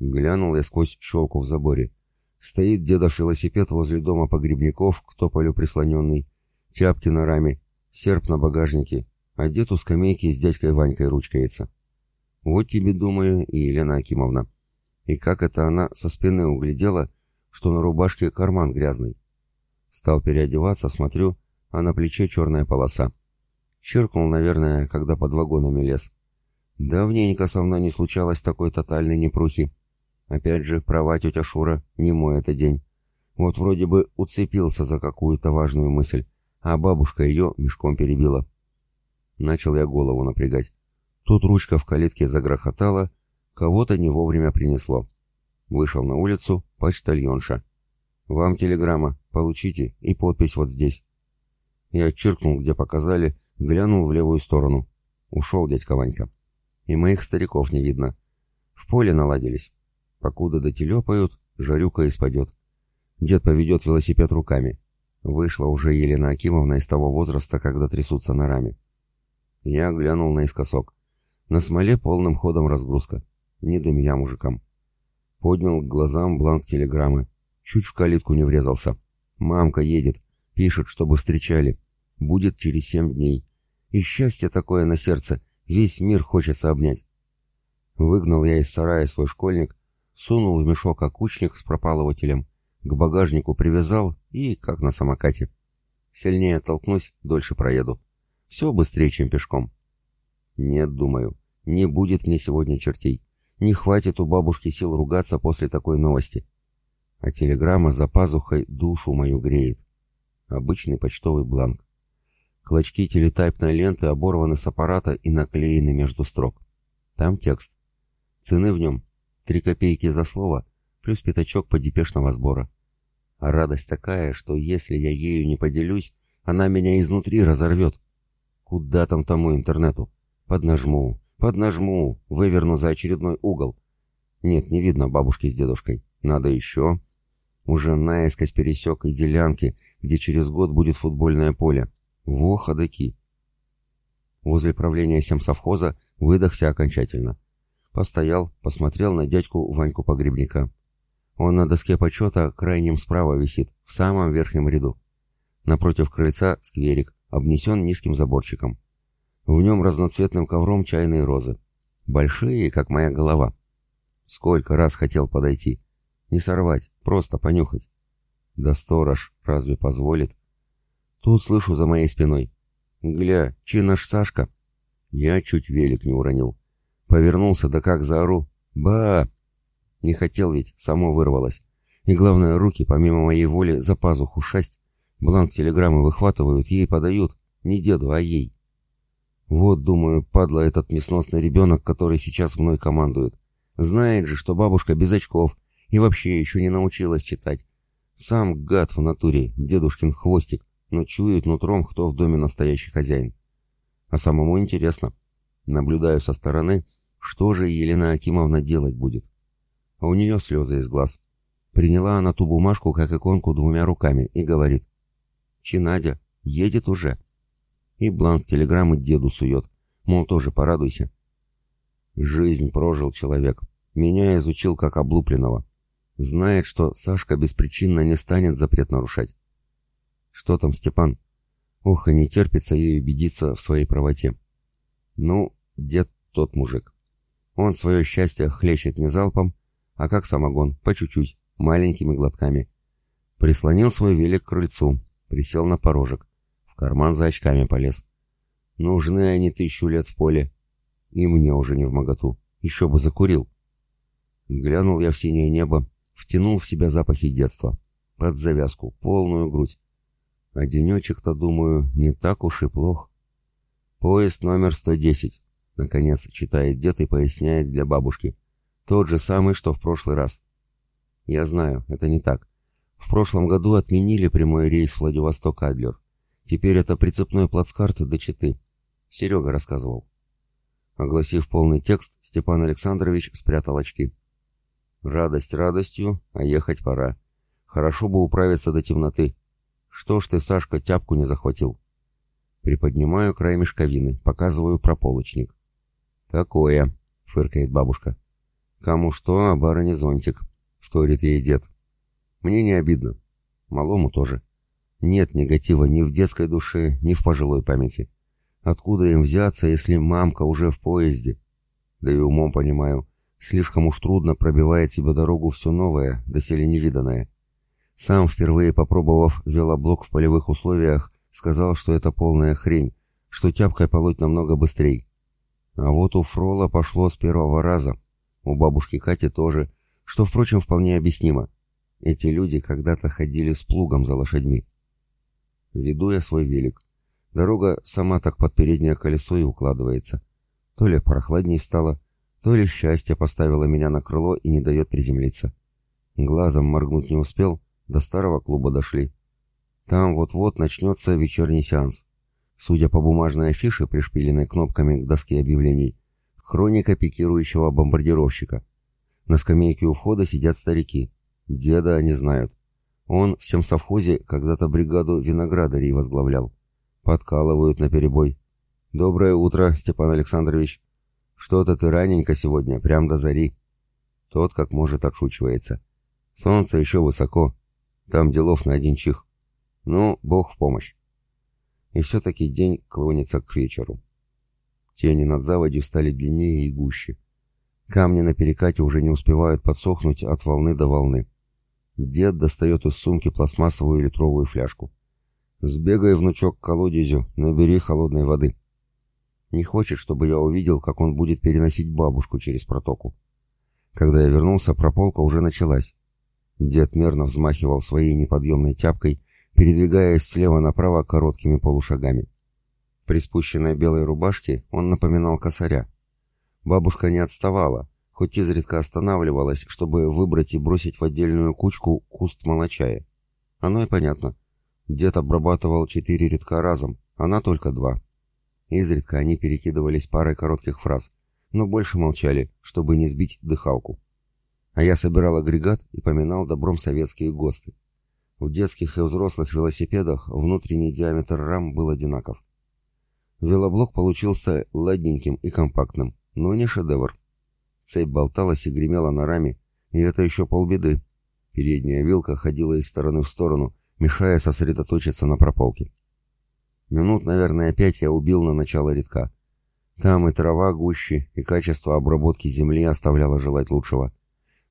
Глянул я сквозь щелку в заборе. Стоит дедов велосипед возле дома погребников, к тополю прислоненный, тяпки на раме, серп на багажнике, а дед у скамейки с дядькой Ванькой ручкается. Вот тебе, думаю, и Елена Акимовна. И как это она со спины углядела, что на рубашке карман грязный. Стал переодеваться, смотрю, а на плече черная полоса. Чиркнул, наверное, когда под вагонами лез. Давненько со мной не случалось такой тотальной непрухи. Опять же, права тетя Шура, не мой это день. Вот вроде бы уцепился за какую-то важную мысль, а бабушка ее мешком перебила. Начал я голову напрягать. Тут ручка в калитке загрохотала, кого-то не вовремя принесло. Вышел на улицу почтальонша. «Вам телеграмма, получите, и подпись вот здесь». Я чиркнул, где показали, глянул в левую сторону. Ушел дядька Ванька. И моих стариков не видно. В поле наладились. Покуда дотелепают, жарюка испадет. Дед поведет велосипед руками. Вышла уже Елена Акимовна из того возраста, когда трясутся на раме. Я глянул наискосок. На смоле полным ходом разгрузка. Не до меня мужикам. Поднял к глазам бланк телеграммы. Чуть в калитку не врезался. Мамка едет. Пишет, чтобы встречали. Будет через семь дней. И счастье такое на сердце. Весь мир хочется обнять. Выгнал я из сарая свой школьник, сунул в мешок окучник с пропалывателем, к багажнику привязал и, как на самокате. Сильнее толкнусь, дольше проеду. Все быстрее, чем пешком. Нет, думаю, не будет мне сегодня чертей. Не хватит у бабушки сил ругаться после такой новости. А телеграмма за пазухой душу мою греет. Обычный почтовый бланк. Клочки телетайпной ленты оборваны с аппарата и наклеены между строк. Там текст. Цены в нем Три копейки за слово, плюс пятачок по депешного сбора. А радость такая, что если я ею не поделюсь, она меня изнутри разорвет. Куда там тому интернету? Поднажму, поднажму, выверну за очередной угол. Нет, не видно бабушки с дедушкой. Надо еще. Уже наискось пересек и делянки, где через год будет футбольное поле. Во, ходоки. Возле правления семсовхоза выдохся окончательно. Постоял, посмотрел на дядьку Ваньку Погребника. Он на доске почета крайним справа висит, в самом верхнем ряду. Напротив крыльца скверик, обнесен низким заборчиком. В нем разноцветным ковром чайные розы. Большие, как моя голова. Сколько раз хотел подойти. Не сорвать, просто понюхать. Да сторож разве позволит? Тут слышу за моей спиной. «Гля, чи наш Сашка?» Я чуть велик не уронил. Повернулся, да как заору. Ба! Не хотел ведь, само вырвалось. И главное, руки, помимо моей воли, за пазуху шасть. Бланк телеграммы выхватывают, ей подают. Не деду, а ей. Вот, думаю, падла этот несносный ребенок, который сейчас мной командует. Знает же, что бабушка без очков и вообще еще не научилась читать. Сам гад в натуре, дедушкин хвостик, но чует нутром, кто в доме настоящий хозяин. А самому интересно. Наблюдаю со стороны, что же Елена Акимовна делать будет. А у нее слезы из глаз. Приняла она ту бумажку, как иконку, двумя руками и говорит. «Чинадя, едет уже». И бланк телеграммы деду сует, мол, тоже порадуйся. Жизнь прожил человек. Меня изучил как облупленного. Знает, что Сашка беспричинно не станет запрет нарушать. Что там, Степан? Ох, и не терпится ей убедиться в своей правоте. Ну, дед тот мужик. Он свое счастье хлещет не залпом, а как самогон, по чуть-чуть, маленькими глотками. Прислонил свой велик к крыльцу, присел на порожек, в карман за очками полез. Нужны они тысячу лет в поле, и мне уже не в моготу. Еще бы закурил. Глянул я в синее небо, втянул в себя запахи детства. Под завязку, полную грудь. А денечек-то, думаю, не так уж и плох. Поезд номер 110. Наконец, читает дед и поясняет для бабушки. Тот же самый, что в прошлый раз. Я знаю, это не так. В прошлом году отменили прямой рейс Владивосток-Адлер. Теперь это прицепной плацкарт до Читы. Серега рассказывал. Огласив полный текст, Степан Александрович спрятал очки. «Радость радостью, а ехать пора. Хорошо бы управиться до темноты. Что ж ты, Сашка, тяпку не захватил?» Приподнимаю край мешковины, показываю прополочник. «Такое», — фыркает бабушка. «Кому что, а барыне зонтик», — вторит ей дед. «Мне не обидно. Малому тоже. Нет негатива ни в детской душе, ни в пожилой памяти. Откуда им взяться, если мамка уже в поезде? Да и умом понимаю, слишком уж трудно пробивает себе дорогу все новое, доселе невиданное. Сам, впервые попробовав велоблок в полевых условиях, сказал, что это полная хрень, что тяпкой полоть намного быстрее. А вот у Фрола пошло с первого раза. У бабушки Кати тоже, что, впрочем, вполне объяснимо. Эти люди когда-то ходили с плугом за лошадьми. Веду я свой велик. Дорога сама так под переднее колесо и укладывается. То ли прохладней стало, то ли счастье поставило меня на крыло и не дает приземлиться. Глазом моргнуть не успел, до старого клуба дошли. Там вот-вот начнется вечерний сеанс. Судя по бумажной афише, пришпиленной кнопками к доске объявлений, хроника пикирующего бомбардировщика. На скамейке у входа сидят старики. Деда они знают. Он всем совхозе когда-то бригаду виноградарей возглавлял. Подкалывают наперебой. «Доброе утро, Степан Александрович. Что-то ты раненько сегодня, прям до зари». Тот, как может, отшучивается. «Солнце еще высоко. Там делов на один чих. Ну, бог в помощь». И все-таки день клонится к вечеру. Тени над заводью стали длиннее и гуще. Камни на перекате уже не успевают подсохнуть от волны до волны. Дед достает из сумки пластмассовую литровую фляжку. «Сбегай, внучок, к колодезю, набери холодной воды». Не хочет, чтобы я увидел, как он будет переносить бабушку через протоку. Когда я вернулся, прополка уже началась. Дед мерно взмахивал своей неподъемной тяпкой, передвигаясь слева направо короткими полушагами. При спущенной белой рубашке он напоминал косаря. Бабушка не отставала, хоть изредка останавливалась, чтобы выбрать и бросить в отдельную кучку куст молочая. Оно и понятно. Дед обрабатывал четыре редка разом, она только два. Изредка они перекидывались парой коротких фраз, но больше молчали, чтобы не сбить дыхалку. А я собирал агрегат и поминал добром советские ГОСТы. В детских и взрослых велосипедах внутренний диаметр рам был одинаков. Велоблок получился ладненьким и компактным, но не шедевр. Цепь болталась и гремела на раме, и это еще полбеды. Передняя вилка ходила из стороны в сторону, мешая сосредоточиться на прополке. Минут, наверное, пять я убил на начало редка. Там и трава гуще, и качество обработки земли оставляло желать лучшего.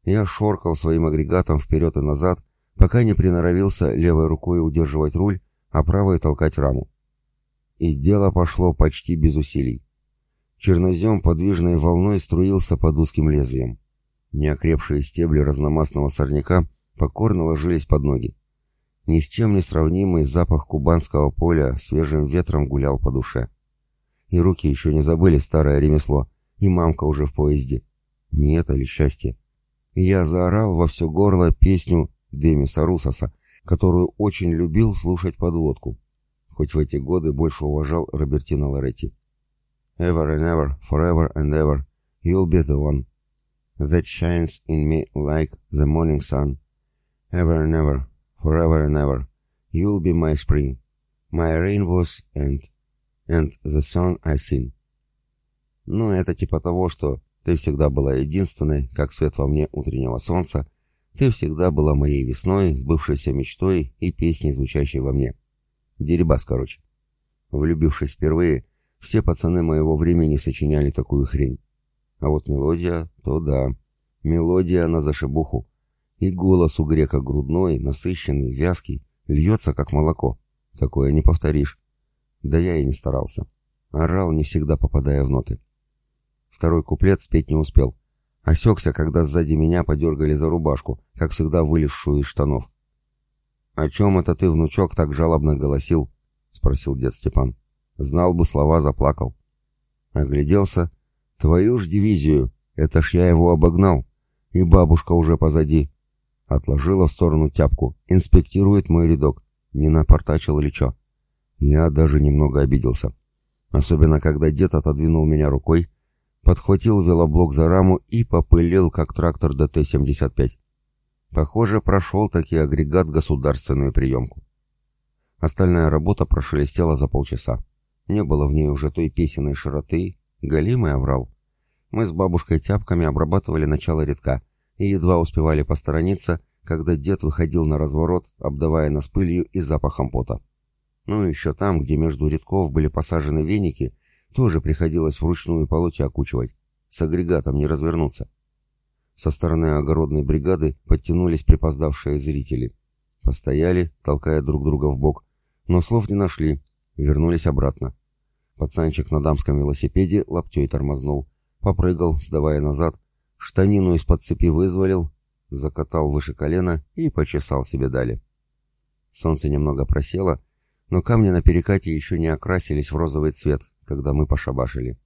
Я шоркал своим агрегатом вперед и назад, пока не приноровился левой рукой удерживать руль, а правой толкать раму. И дело пошло почти без усилий. Чернозем подвижной волной струился под узким лезвием. Неокрепшие стебли разномастного сорняка покорно ложились под ноги. Ни с чем не сравнимый запах кубанского поля свежим ветром гулял по душе. И руки еще не забыли старое ремесло, и мамка уже в поезде. Не это ли счастье? Я заорал во все горло песню Демиса Русоса, которую очень любил слушать под водку, хоть в эти годы больше уважал Робертино Лоретти. Ever and ever, forever and ever, you'll be the one that shines in me like the morning sun. Ever and ever, forever and ever, you'll be my spring, my rainbows and, and the song I sing. Ну, это типа того, что ты всегда была единственной, как свет во мне утреннего солнца, ты всегда была моей весной, сбывшейся мечтой и песней, звучащей во мне. Дерибас, короче. Влюбившись впервые, все пацаны моего времени сочиняли такую хрень. А вот мелодия, то да. Мелодия на зашибуху. И голос у грека грудной, насыщенный, вязкий, льется как молоко. Такое не повторишь. Да я и не старался. Орал, не всегда попадая в ноты. Второй куплет спеть не успел. Осекся, когда сзади меня подергали за рубашку, как всегда вылезшую из штанов. «О чем это ты, внучок, так жалобно голосил?» — спросил дед Степан. Знал бы слова, заплакал. Огляделся. «Твою ж дивизию! Это ж я его обогнал! И бабушка уже позади!» Отложила в сторону тяпку. Инспектирует мой рядок. Не напортачил или чё? Я даже немного обиделся. Особенно, когда дед отодвинул меня рукой, подхватил велоблок за раму и попылил, как трактор ДТ-75. Похоже, прошел таки агрегат государственную приемку. Остальная работа прошелестела за полчаса. Не было в ней уже той песенной широты, галимый оврал. Мы с бабушкой тяпками обрабатывали начало редка и едва успевали посторониться, когда дед выходил на разворот, обдавая нас пылью и запахом пота. Ну и еще там, где между редков были посажены веники, тоже приходилось вручную полоть окучивать. С агрегатом не развернуться. Со стороны огородной бригады подтянулись припоздавшие зрители. Постояли, толкая друг друга в бок, но слов не нашли, Вернулись обратно. Пацанчик на дамском велосипеде лаптей тормознул. Попрыгал, сдавая назад. Штанину из-под цепи вызволил, закатал выше колена и почесал себе дали. Солнце немного просело, но камни на перекате еще не окрасились в розовый цвет, когда мы пошабашили.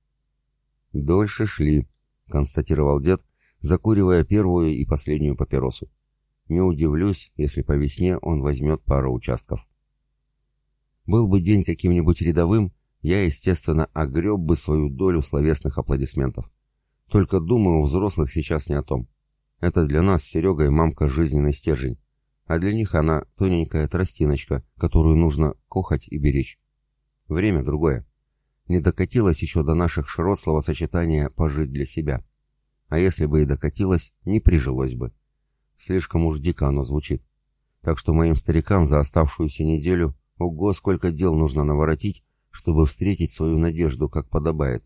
«Дольше шли», — констатировал дед, закуривая первую и последнюю папиросу. «Не удивлюсь, если по весне он возьмет пару участков». Был бы день каким-нибудь рядовым, я, естественно, огреб бы свою долю словесных аплодисментов. Только думаю, у взрослых сейчас не о том. Это для нас с Серегой мамка жизненный стержень, а для них она тоненькая тростиночка, которую нужно кохать и беречь. Время другое. Не докатилось еще до наших широт словосочетания «пожить для себя». А если бы и докатилось, не прижилось бы. Слишком уж дико оно звучит. Так что моим старикам за оставшуюся неделю Ого, сколько дел нужно наворотить, чтобы встретить свою надежду, как подобает.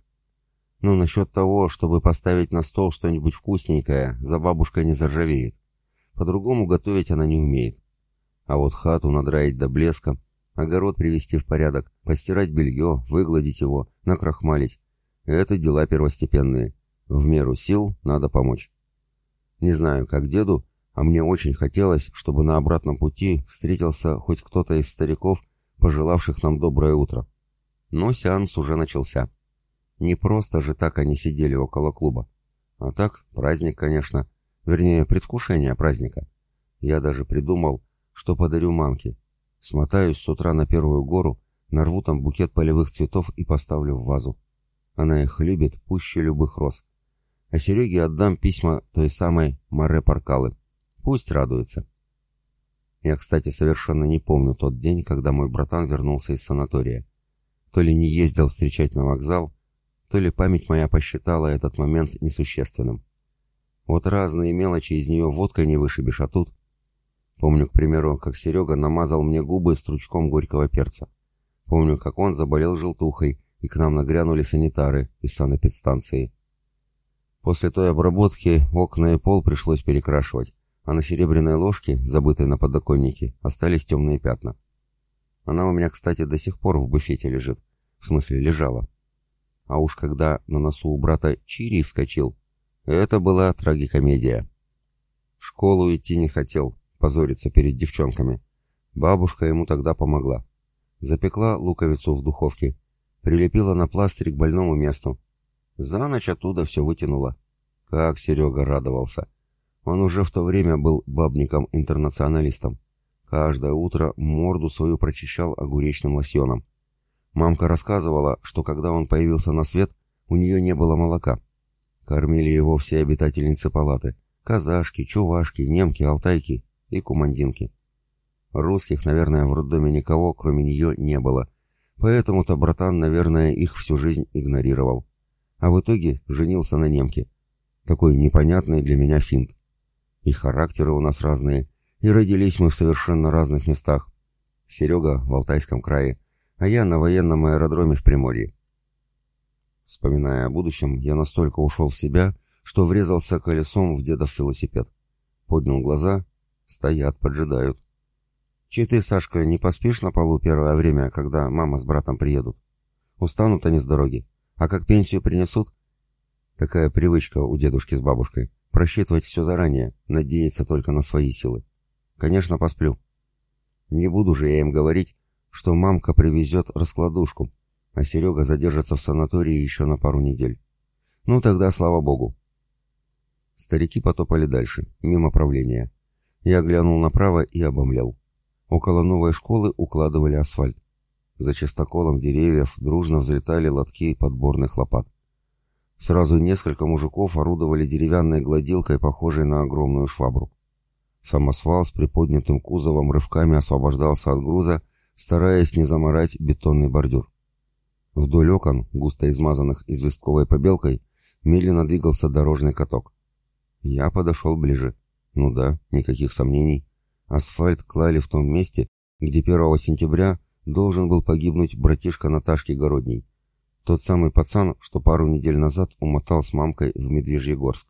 Ну, насчет того, чтобы поставить на стол что-нибудь вкусненькое, за бабушкой не заржавеет. По-другому готовить она не умеет. А вот хату надраить до блеска, огород привести в порядок, постирать белье, выгладить его, накрахмалить — это дела первостепенные. В меру сил надо помочь. Не знаю, как деду, а мне очень хотелось, чтобы на обратном пути встретился хоть кто-то из стариков, пожелавших нам доброе утро. Но сеанс уже начался. Не просто же так они сидели около клуба. А так, праздник, конечно. Вернее, предвкушение праздника. Я даже придумал, что подарю мамке. Смотаюсь с утра на первую гору, нарву там букет полевых цветов и поставлю в вазу. Она их любит пуще любых роз. А Сереге отдам письма той самой Маре Паркалы. Пусть радуется. Я, кстати, совершенно не помню тот день, когда мой братан вернулся из санатория. То ли не ездил встречать на вокзал, то ли память моя посчитала этот момент несущественным. Вот разные мелочи из нее водкой не вышибешь, а тут... Помню, к примеру, как Серега намазал мне губы стручком горького перца. Помню, как он заболел желтухой, и к нам нагрянули санитары из санэпидстанции. После той обработки окна и пол пришлось перекрашивать, а на серебряной ложке, забытой на подоконнике, остались темные пятна. Она у меня, кстати, до сих пор в буфете лежит. В смысле, лежала. А уж когда на носу у брата Чири вскочил, это была трагикомедия. В школу идти не хотел, позориться перед девчонками. Бабушка ему тогда помогла. Запекла луковицу в духовке, прилепила на пластырь к больному месту. За ночь оттуда все вытянула. Как Серега радовался. Он уже в то время был бабником-интернационалистом. Каждое утро морду свою прочищал огуречным лосьоном. Мамка рассказывала, что когда он появился на свет, у нее не было молока. Кормили его все обитательницы палаты. Казашки, чувашки, немки, алтайки и кумандинки. Русских, наверное, в роддоме никого, кроме нее, не было. Поэтому-то братан, наверное, их всю жизнь игнорировал. А в итоге женился на немке. Такой непонятный для меня финт. И характеры у нас разные, и родились мы в совершенно разных местах. Серега в Алтайском крае, а я на военном аэродроме в Приморье. Вспоминая о будущем, я настолько ушел в себя, что врезался колесом в дедов велосипед. Поднял глаза, стоят, поджидают. «Че ты, Сашка, не поспишь на полу первое время, когда мама с братом приедут? Устанут они с дороги. А как пенсию принесут?» Такая привычка у дедушки с бабушкой. Просчитывать все заранее, надеяться только на свои силы. Конечно, посплю. Не буду же я им говорить, что мамка привезет раскладушку, а Серега задержится в санатории еще на пару недель. Ну тогда слава богу. Старики потопали дальше, мимо правления. Я глянул направо и обомлел. Около новой школы укладывали асфальт. За чистоколом деревьев дружно взлетали лотки подборных лопат. Сразу несколько мужиков орудовали деревянной гладилкой, похожей на огромную швабру. Самосвал с приподнятым кузовом рывками освобождался от груза, стараясь не заморать бетонный бордюр. Вдоль окон, густо измазанных известковой побелкой, медленно двигался дорожный каток. Я подошел ближе. Ну да, никаких сомнений. Асфальт клали в том месте, где 1 сентября должен был погибнуть братишка Наташки Городней. Тот самый пацан, что пару недель назад умотал с мамкой в Медвежьегорск.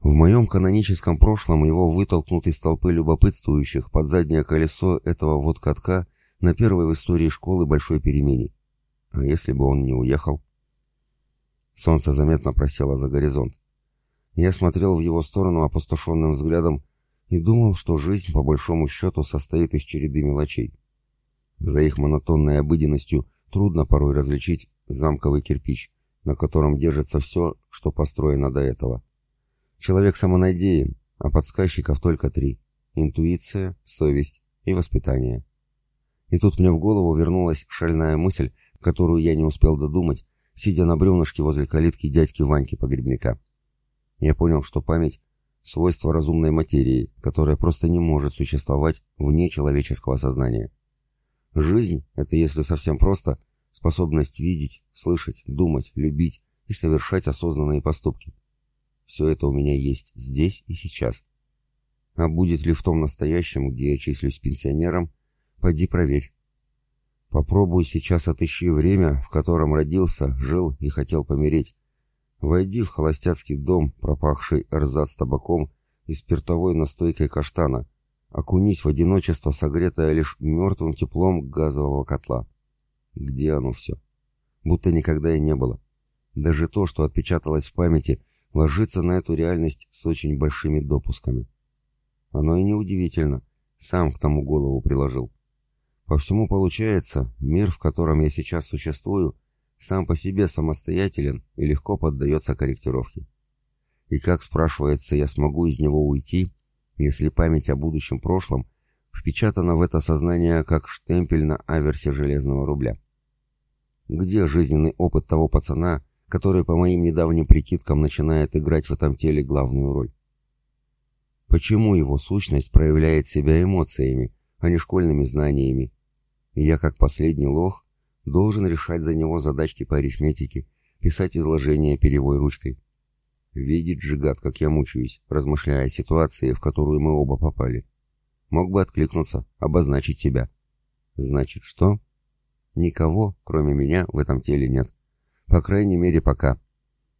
В моем каноническом прошлом его вытолкнут из толпы любопытствующих под заднее колесо этого вот катка на первой в истории школы большой перемене. А если бы он не уехал? Солнце заметно просело за горизонт. Я смотрел в его сторону опустошенным взглядом и думал, что жизнь, по большому счету, состоит из череды мелочей. За их монотонной обыденностью трудно порой различить замковый кирпич, на котором держится все, что построено до этого. Человек самонадеян, а подсказчиков только три – интуиция, совесть и воспитание. И тут мне в голову вернулась шальная мысль, которую я не успел додумать, сидя на бревнышке возле калитки дядьки Ваньки Погребника. Я понял, что память свойство разумной материи, которая просто не может существовать вне человеческого сознания. Жизнь — это, если совсем просто, способность видеть, слышать, думать, любить и совершать осознанные поступки. Все это у меня есть здесь и сейчас. А будет ли в том настоящем, где я числюсь пенсионером, поди проверь. Попробуй сейчас отыщи время, в котором родился, жил и хотел помереть, Войди в холостяцкий дом, пропахший эрзац табаком и спиртовой настойкой каштана. Окунись в одиночество, согретое лишь мертвым теплом газового котла. Где оно все? Будто никогда и не было. Даже то, что отпечаталось в памяти, ложится на эту реальность с очень большими допусками. Оно и неудивительно. Сам к тому голову приложил. По всему получается, мир, в котором я сейчас существую, сам по себе самостоятелен и легко поддается корректировке. И как, спрашивается, я смогу из него уйти, если память о будущем прошлом впечатана в это сознание как штемпель на аверсе железного рубля? Где жизненный опыт того пацана, который, по моим недавним прикидкам, начинает играть в этом теле главную роль? Почему его сущность проявляет себя эмоциями, а не школьными знаниями? И я, как последний лох, Должен решать за него задачки по арифметике, писать изложения перевой ручкой. Видит же гад, как я мучаюсь, размышляя о ситуации, в которую мы оба попали. Мог бы откликнуться, обозначить себя. Значит, что? Никого, кроме меня, в этом теле нет. По крайней мере, пока.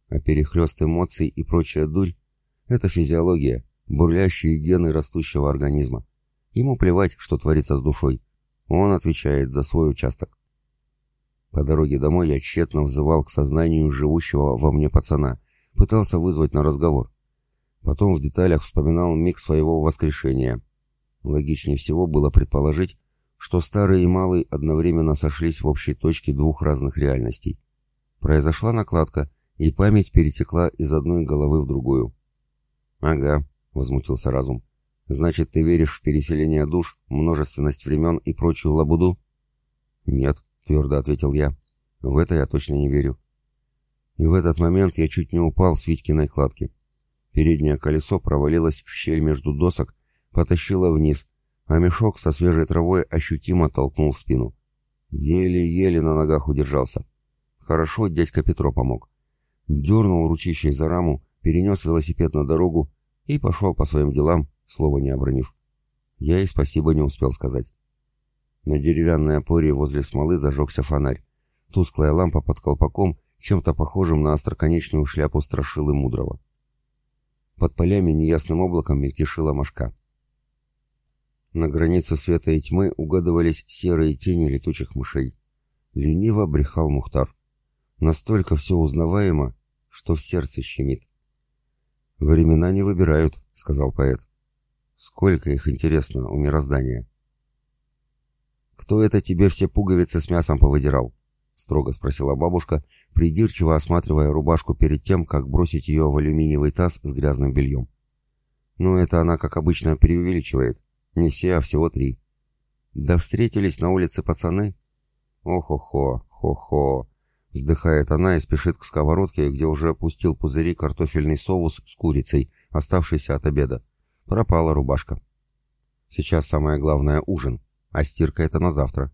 А перехлёст эмоций и прочая дурь — это физиология, бурлящие гены растущего организма. Ему плевать, что творится с душой. Он отвечает за свой участок. По дороге домой я тщетно взывал к сознанию живущего во мне пацана, пытался вызвать на разговор. Потом в деталях вспоминал миг своего воскрешения. Логичнее всего было предположить, что старый и малый одновременно сошлись в общей точке двух разных реальностей. Произошла накладка, и память перетекла из одной головы в другую. «Ага», — возмутился разум. «Значит, ты веришь в переселение душ, множественность времен и прочую лабуду?» «Нет», — твердо ответил я. «В это я точно не верю». И в этот момент я чуть не упал с Витькиной кладки. Переднее колесо провалилось в щель между досок, потащило вниз, а мешок со свежей травой ощутимо толкнул в спину. Еле-еле на ногах удержался. Хорошо дядька Петро помог. Дернул ручищей за раму, перенес велосипед на дорогу и пошел по своим делам, слова не обронив. Я и спасибо не успел сказать. На деревянной опоре возле смолы зажегся фонарь. Тусклая лампа под колпаком, чем-то похожим на остроконечную шляпу страшилы мудрого. Под полями неясным облаком мельтешила мошка. На границе света и тьмы угадывались серые тени летучих мышей. Лениво брехал Мухтар. Настолько все узнаваемо, что в сердце щемит. «Времена не выбирают», — сказал поэт. «Сколько их, интересно, у мироздания?» «Кто это тебе все пуговицы с мясом повыдирал?» — строго спросила бабушка, придирчиво осматривая рубашку перед тем, как бросить ее в алюминиевый таз с грязным бельем. «Ну, это она, как обычно, преувеличивает. Не все, а всего три». «Да встретились на улице пацаны?» «Ох-хо-хо, хо-хо!» Вздыхает она и спешит к сковородке, где уже опустил пузыри картофельный соус с курицей, оставшийся от обеда. Пропала рубашка. Сейчас самое главное — ужин, а стирка — это на завтра.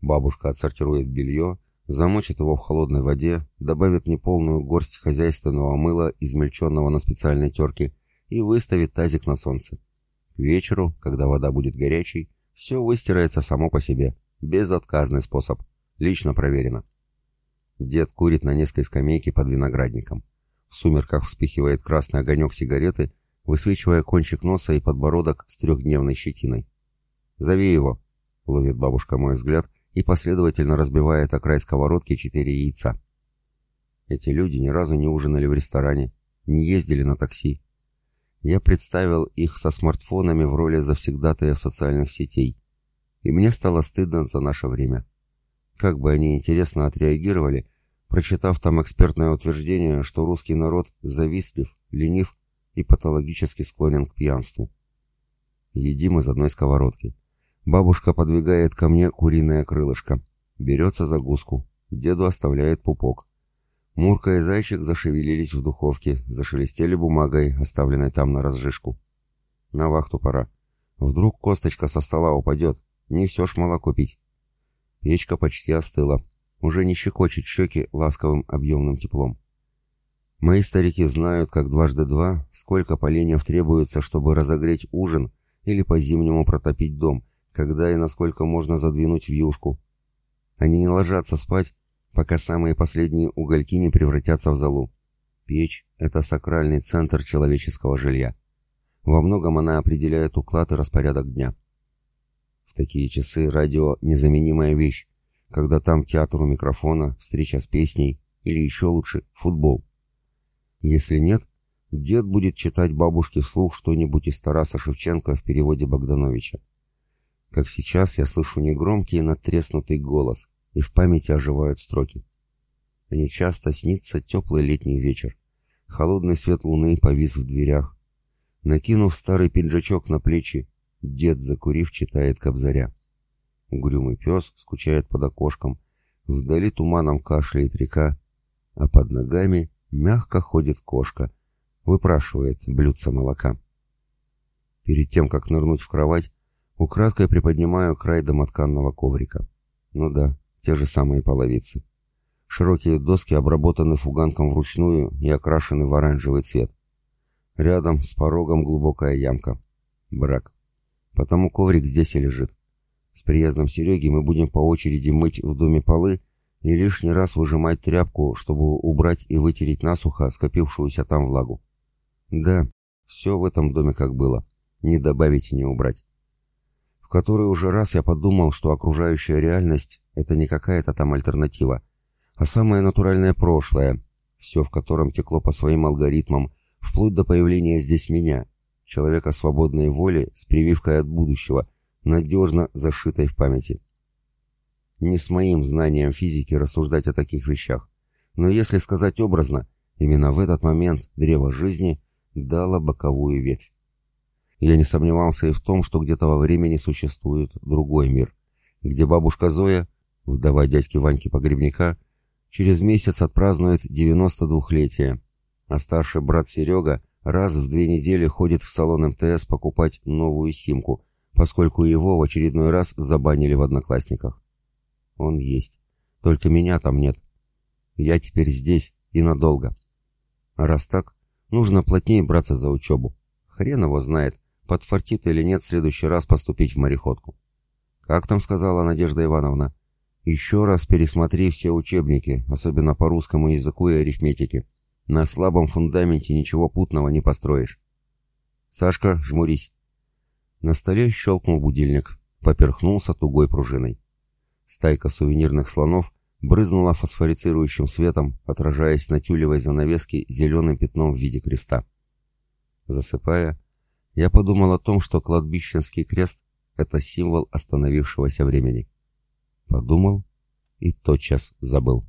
Бабушка отсортирует белье, замочит его в холодной воде, добавит неполную горсть хозяйственного мыла, измельченного на специальной терке, и выставит тазик на солнце. К вечеру, когда вода будет горячей, все выстирается само по себе. Безотказный способ. Лично проверено. Дед курит на низкой скамейке под виноградником. В сумерках вспыхивает красный огонек сигареты, высвечивая кончик носа и подбородок с трехдневной щетиной. «Зови его!» — ловит бабушка мой взгляд и последовательно разбивает о край сковородки четыре яйца. Эти люди ни разу не ужинали в ресторане, не ездили на такси. Я представил их со смартфонами в роли завсегдатаев социальных сетей, и мне стало стыдно за наше время. Как бы они интересно отреагировали, прочитав там экспертное утверждение, что русский народ завистлив, ленив и патологически склонен к пьянству. Едим из одной сковородки. Бабушка подвигает ко мне куриное крылышко. Берется за гуску. Деду оставляет пупок. Мурка и зайчик зашевелились в духовке, зашелестели бумагой, оставленной там на разжижку. На вахту пора. Вдруг косточка со стола упадет. Не все ж молоко пить. Печка почти остыла. Уже не щекочет щеки ласковым объемным теплом. Мои старики знают, как дважды два, сколько поленьев требуется, чтобы разогреть ужин или по-зимнему протопить дом, когда и насколько можно задвинуть в юшку. Они не ложатся спать, пока самые последние угольки не превратятся в золу. Печь — это сакральный центр человеческого жилья. Во многом она определяет уклад и распорядок дня такие часы радио — незаменимая вещь, когда там театр у микрофона, встреча с песней или еще лучше — футбол. Если нет, дед будет читать бабушке вслух что-нибудь из Тараса Шевченко в переводе Богдановича. Как сейчас я слышу негромкий надтреснутый голос, и в памяти оживают строки. Мне часто снится теплый летний вечер. Холодный свет луны повис в дверях. Накинув старый пиджачок на плечи, Дед, закурив, читает Кобзаря. Угрюмый пес скучает под окошком. Вдали туманом кашляет река, а под ногами мягко ходит кошка, выпрашивает блюдце молока. Перед тем, как нырнуть в кровать, украдкой приподнимаю край домотканного коврика. Ну да, те же самые половицы. Широкие доски обработаны фуганком вручную и окрашены в оранжевый цвет. Рядом с порогом глубокая ямка. Брак. Потому коврик здесь и лежит. С приездом Сереги мы будем по очереди мыть в доме полы и лишний раз выжимать тряпку, чтобы убрать и вытереть насухо скопившуюся там влагу. Да, все в этом доме как было. Не добавить и не убрать. В который уже раз я подумал, что окружающая реальность — это не какая-то там альтернатива, а самое натуральное прошлое, все в котором текло по своим алгоритмам, вплоть до появления здесь меня, человека свободной воли с прививкой от будущего, надежно зашитой в памяти. Не с моим знанием физики рассуждать о таких вещах, но если сказать образно, Именно в этот момент древо жизни дало боковую ветвь. Я не сомневался и в том, что где-то во времени существует другой мир, где бабушка Зоя, вдова дядьки Ваньки Погребника, через месяц отпразднует 92-летие, а старший брат Серега раз в две недели ходит в салон МТС покупать новую симку, поскольку его в очередной раз забанили в Одноклассниках. Он есть. Только меня там нет. Я теперь здесь и надолго. Раз так, нужно плотнее браться за учебу. Хрен его знает, подфартит или нет в следующий раз поступить в мореходку. Как там сказала Надежда Ивановна? Еще раз пересмотри все учебники, особенно по русскому языку и арифметике. На слабом фундаменте ничего путного не построишь. Сашка, жмурись. На столе щелкнул будильник, поперхнулся тугой пружиной. Стайка сувенирных слонов брызнула фосфорицирующим светом, отражаясь на тюлевой занавеске зеленым пятном в виде креста. Засыпая, я подумал о том, что кладбищенский крест — это символ остановившегося времени. Подумал и тотчас забыл.